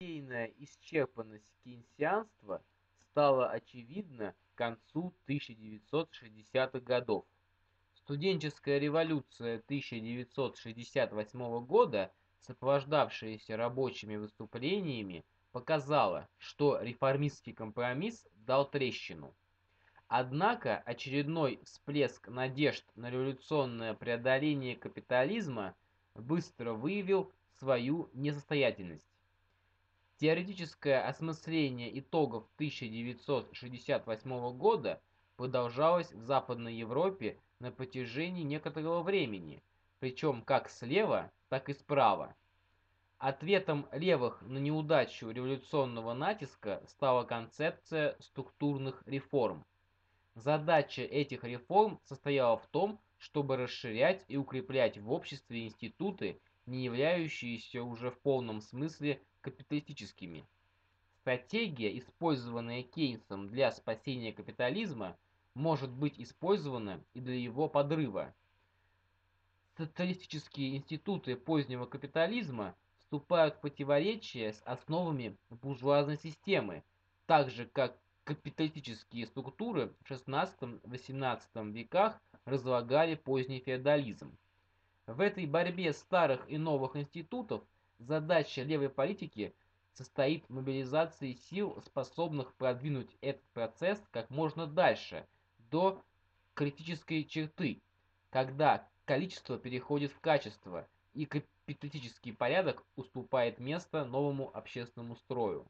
идейная исчерпанность кейнсианства стала очевидна к концу 1960-х годов. Студенческая революция 1968 года, сопровождавшаяся рабочими выступлениями, показала, что реформистский компромисс дал трещину. Однако очередной всплеск надежд на революционное преодоление капитализма быстро выявил свою несостоятельность. Теоретическое осмысление итогов 1968 года продолжалось в Западной Европе на протяжении некоторого времени, причем как слева, так и справа. Ответом левых на неудачу революционного натиска стала концепция структурных реформ. Задача этих реформ состояла в том, чтобы расширять и укреплять в обществе институты, не являющиеся уже в полном смысле капиталистическими. Стратегия, использованная Кейнсом для спасения капитализма, может быть использована и для его подрыва. Социалистические институты позднего капитализма вступают в противоречие с основами буржуазной системы, так же как капиталистические структуры в XVI-XVIII веках разлагали поздний феодализм. В этой борьбе старых и новых институтов задача левой политики состоит в мобилизации сил, способных продвинуть этот процесс как можно дальше, до критической черты, когда количество переходит в качество и капиталистический порядок уступает место новому общественному строю.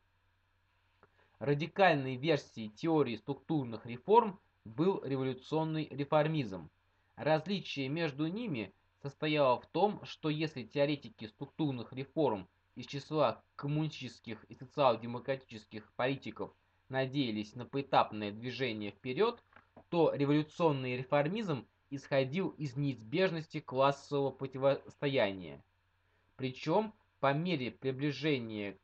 Радикальной версией теории структурных реформ был революционный реформизм. Различие между ними состояло в том, что если теоретики структурных реформ из числа коммунистических и социал-демократических политиков надеялись на поэтапное движение вперед, то революционный реформизм исходил из неизбежности классового противостояния. Причем по мере приближения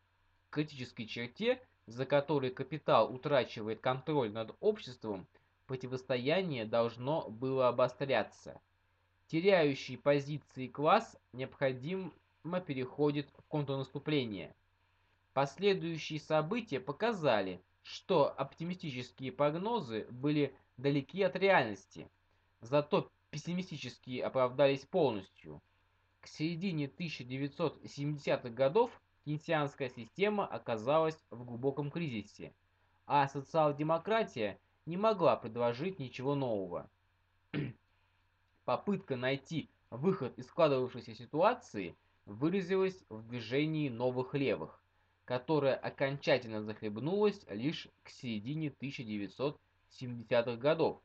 к критической черте за которой капитал утрачивает контроль над обществом, противостояние должно было обостряться. Теряющий позиции класс необходимо переходит в контрнаступление. Последующие события показали, что оптимистические прогнозы были далеки от реальности, зато пессимистические оправдались полностью. К середине 1970-х годов кейнсианская система оказалась в глубоком кризисе, а социал-демократия не могла предложить ничего нового. Попытка найти выход из складывавшейся ситуации выразилась в движении новых левых, которое окончательно захлебнулось лишь к середине 1970-х годов,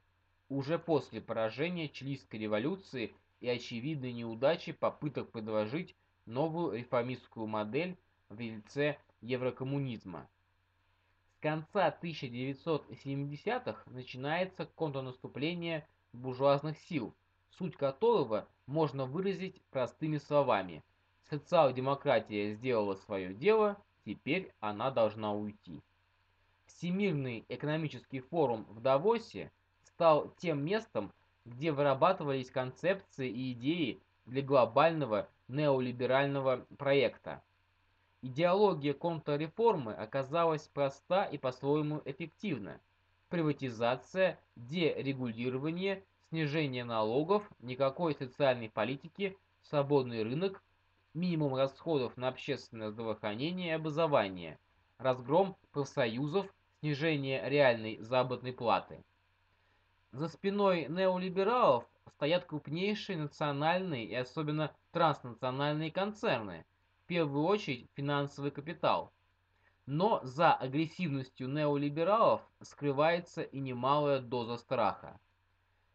уже после поражения Чилийской революции и очевидной неудачи попыток предложить новую реформистскую модель в лице еврокоммунизма. С конца 1970-х начинается контрнаступление буржуазных сил, суть которого можно выразить простыми словами. Социал-демократия сделала свое дело, теперь она должна уйти. Всемирный экономический форум в Давосе стал тем местом, где вырабатывались концепции и идеи для глобального неолиберального проекта. Идеология контрреформы оказалась проста и по-своему эффективна. Приватизация, дерегулирование, снижение налогов, никакой социальной политики, свободный рынок, минимум расходов на общественное здравоохранение и образование, разгром профсоюзов, снижение реальной заработной платы. За спиной неолибералов стоят крупнейшие национальные и особенно транснациональные концерны, первую очередь финансовый капитал. Но за агрессивностью неолибералов скрывается и немалая доза страха.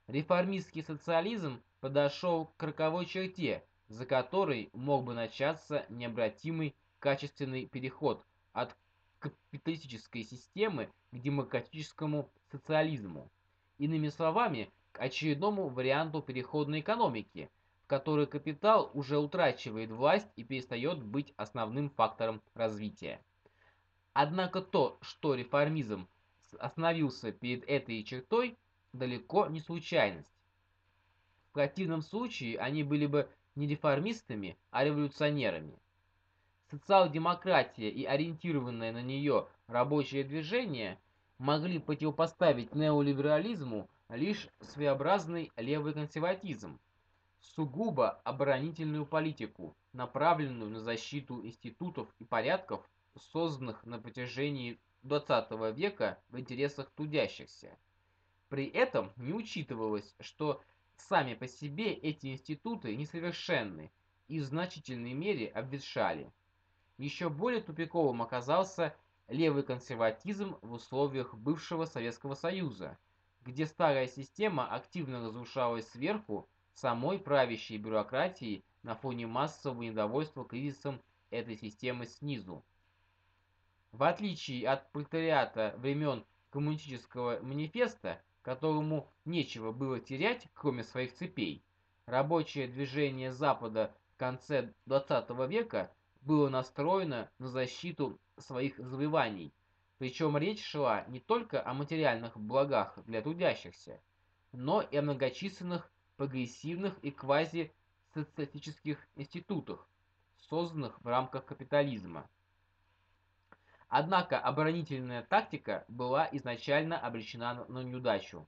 Реформистский социализм подошел к роковой черте, за которой мог бы начаться необратимый качественный переход от капиталистической системы к демократическому социализму. Иными словами, к очередному варианту переходной экономики, которой капитал уже утрачивает власть и перестает быть основным фактором развития. Однако то, что реформизм остановился перед этой чертой, далеко не случайность. В противном случае они были бы не реформистами, а революционерами. социал-демократия и ориентированное на нее рабочее движение могли противопоставить неолиберализму лишь своеобразный левый консерватизм, сугубо оборонительную политику, направленную на защиту институтов и порядков, созданных на протяжении XX века в интересах трудящихся. При этом не учитывалось, что сами по себе эти институты несовершенны и в значительной мере обветшали. Еще более тупиковым оказался левый консерватизм в условиях бывшего Советского Союза, где старая система активно разрушалась сверху самой правящей бюрократией на фоне массового недовольства кризисом этой системы снизу. В отличие от пролетариата времен коммунистического манифеста, которому нечего было терять, кроме своих цепей, рабочее движение Запада в конце XX века было настроено на защиту своих завоеваний, причем речь шла не только о материальных благах для трудящихся, но и о многочисленных прогрессивных и квази-социалистических институтах, созданных в рамках капитализма. Однако оборонительная тактика была изначально обречена на неудачу.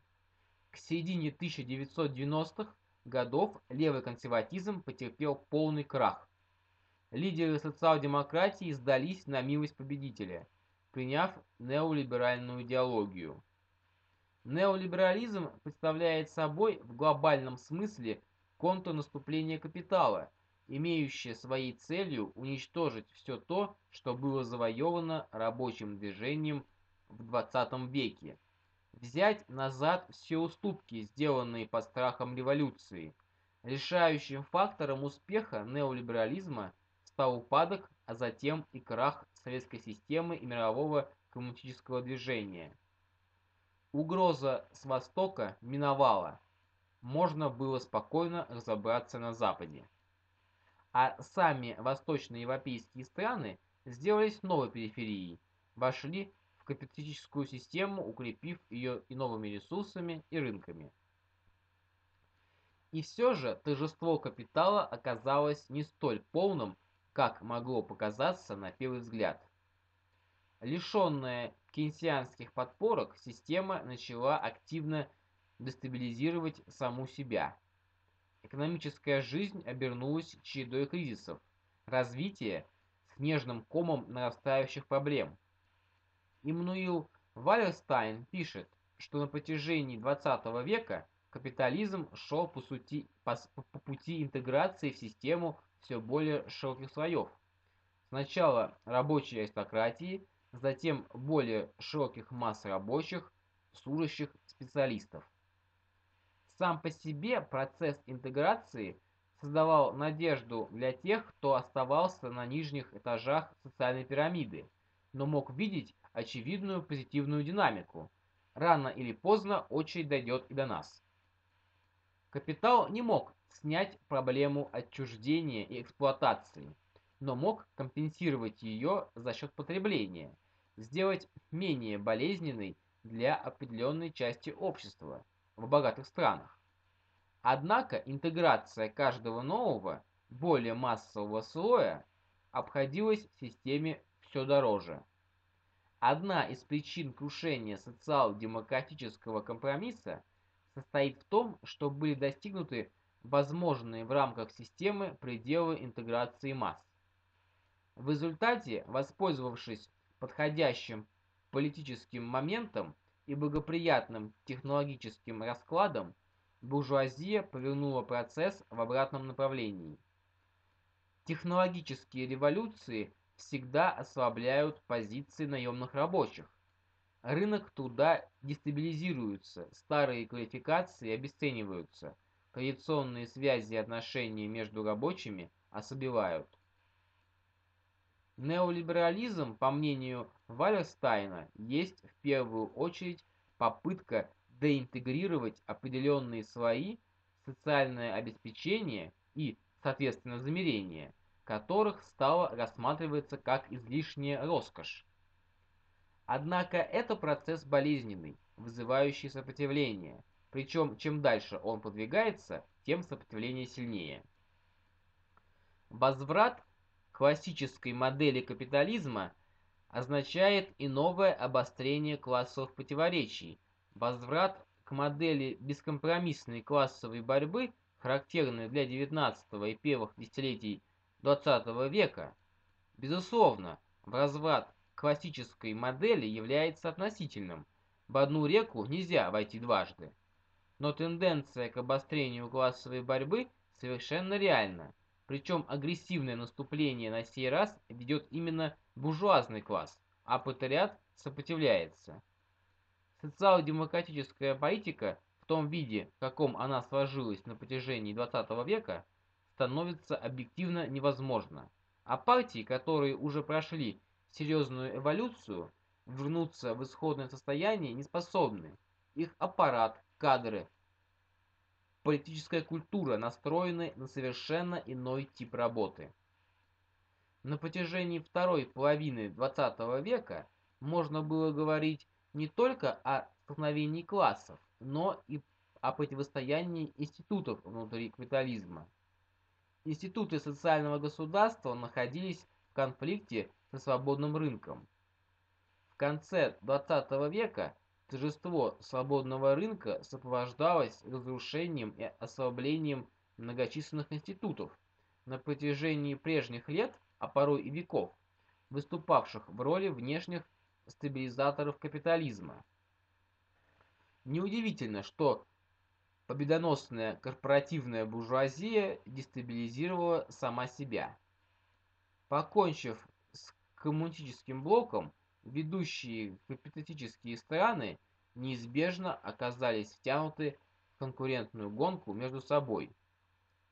К середине 1990-х годов левый консерватизм потерпел полный крах. Лидеры социал-демократии сдались на милость победителя, приняв неолиберальную идеологию. Неолиберализм представляет собой в глобальном смысле контрнаступление капитала, имеющее своей целью уничтожить все то, что было завоевано рабочим движением в 20 веке, взять назад все уступки, сделанные под страхом революции. Решающим фактором успеха неолиберализма стал упадок, а затем и крах советской системы и мирового коммунистического движения. Угроза с востока миновала. Можно было спокойно разобраться на западе. А сами восточноевропейские страны сделались новой периферией, вошли в капиталистическую систему, укрепив ее и новыми ресурсами, и рынками. И все же торжество капитала оказалось не столь полным, как могло показаться на первый взгляд. Лишенная кейнсианских подпорок система начала активно дестабилизировать саму себя. Экономическая жизнь обернулась чередой кризисов, развитие снежным комом нарастающих проблем. Иммануил Валерстайн пишет, что на протяжении 20 века капитализм шел по, сути, по, по пути интеграции в систему все более широких слоев. Сначала рабочей аристократии, затем более широких масс рабочих, служащих, специалистов. Сам по себе процесс интеграции создавал надежду для тех, кто оставался на нижних этажах социальной пирамиды, но мог видеть очевидную позитивную динамику. Рано или поздно очередь дойдет и до нас. Капитал не мог снять проблему отчуждения и эксплуатации – но мог компенсировать ее за счет потребления, сделать менее болезненной для определенной части общества в богатых странах. Однако интеграция каждого нового, более массового слоя обходилась системе все дороже. Одна из причин крушения социал-демократического компромисса состоит в том, что были достигнуты возможные в рамках системы пределы интеграции масс. В результате, воспользовавшись подходящим политическим моментом и благоприятным технологическим раскладом, буржуазия повернула процесс в обратном направлении. Технологические революции всегда ослабляют позиции наемных рабочих. Рынок труда дестабилизируется, старые квалификации обесцениваются, традиционные связи и отношения между рабочими ослабевают. Неолиберализм, по мнению Валерстайна, есть в первую очередь попытка деинтегрировать определенные слои, социальное обеспечение и, соответственно, замерение, которых стало рассматриваться как излишняя роскошь. Однако это процесс болезненный, вызывающий сопротивление, причем чем дальше он продвигается, тем сопротивление сильнее. Возврат классической модели капитализма означает и новое обострение классовых противоречий, возврат к модели бескомпромиссной классовой борьбы, характерной для XIX и первых десятилетий XX века. Безусловно, возврат к классической модели является относительным. В одну реку нельзя войти дважды. Но тенденция к обострению классовой борьбы совершенно реальна. Причем агрессивное наступление на сей раз ведет именно буржуазный класс, а пролетариат сопротивляется. Социал-демократическая политика в том виде, в каком она сложилась на протяжении XX века, становится объективно невозможна. А партии, которые уже прошли серьезную эволюцию, вернуться в исходное состояние не способны. Их аппарат, кадры, политическая культура настроены на совершенно иной тип работы. На протяжении второй половины XX века можно было говорить не только о столкновении классов, но и о противостоянии институтов внутри капитализма. Институты социального государства находились в конфликте со свободным рынком. В конце XX века торжество свободного рынка сопровождалось разрушением и ослаблением многочисленных институтов на протяжении прежних лет, а порой и веков, выступавших в роли внешних стабилизаторов капитализма. Неудивительно, что победоносная корпоративная буржуазия дестабилизировала сама себя. Покончив с коммунистическим блоком, ведущие капиталистические страны неизбежно оказались втянуты в конкурентную гонку между собой.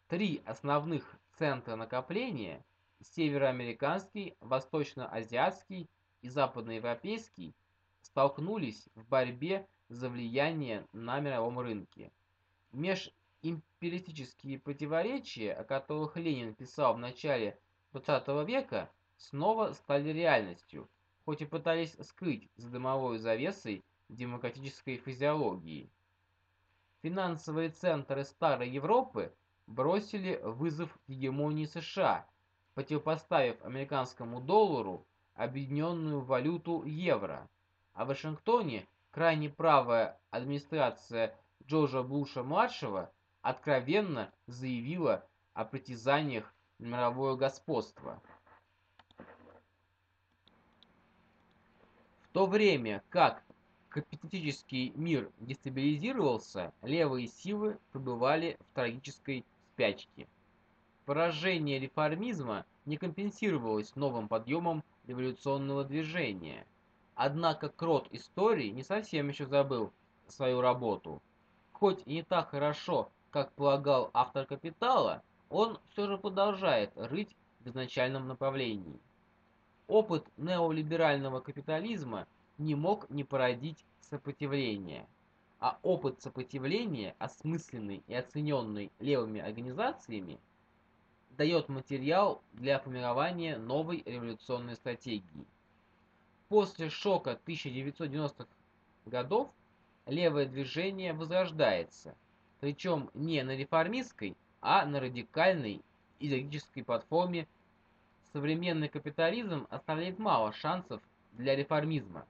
Три основных центра накопления – североамериканский, восточноазиатский и западноевропейский – столкнулись в борьбе за влияние на мировом рынке. Межимпериалистические противоречия, о которых Ленин писал в начале XX века, снова стали реальностью, хоть и пытались скрыть за дымовой завесой демократической физиологии. Финансовые центры Старой Европы бросили вызов гегемонии США, противопоставив американскому доллару объединенную валюту евро, а в Вашингтоне крайне правая администрация Джорджа Буша-младшего откровенно заявила о притязаниях на мировое господство. То время как капиталистический мир дестабилизировался, левые силы пребывали в трагической спячке. Поражение реформизма не компенсировалось новым подъемом революционного движения. Однако крот истории не совсем еще забыл свою работу. Хоть и не так хорошо, как полагал автор «Капитала», он все же продолжает рыть в изначальном направлении. Опыт неолиберального капитализма не мог не породить сопротивления, а опыт сопротивления, осмысленный и оцененный левыми организациями, дает материал для формирования новой революционной стратегии. После шока 1990-х годов левое движение возрождается, причем не на реформистской, а на радикальной идеологической платформе. Современный капитализм оставляет мало шансов для реформизма.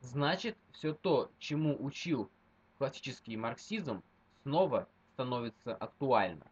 Значит, все то, чему учил классический марксизм, снова становится актуально.